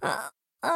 啊啊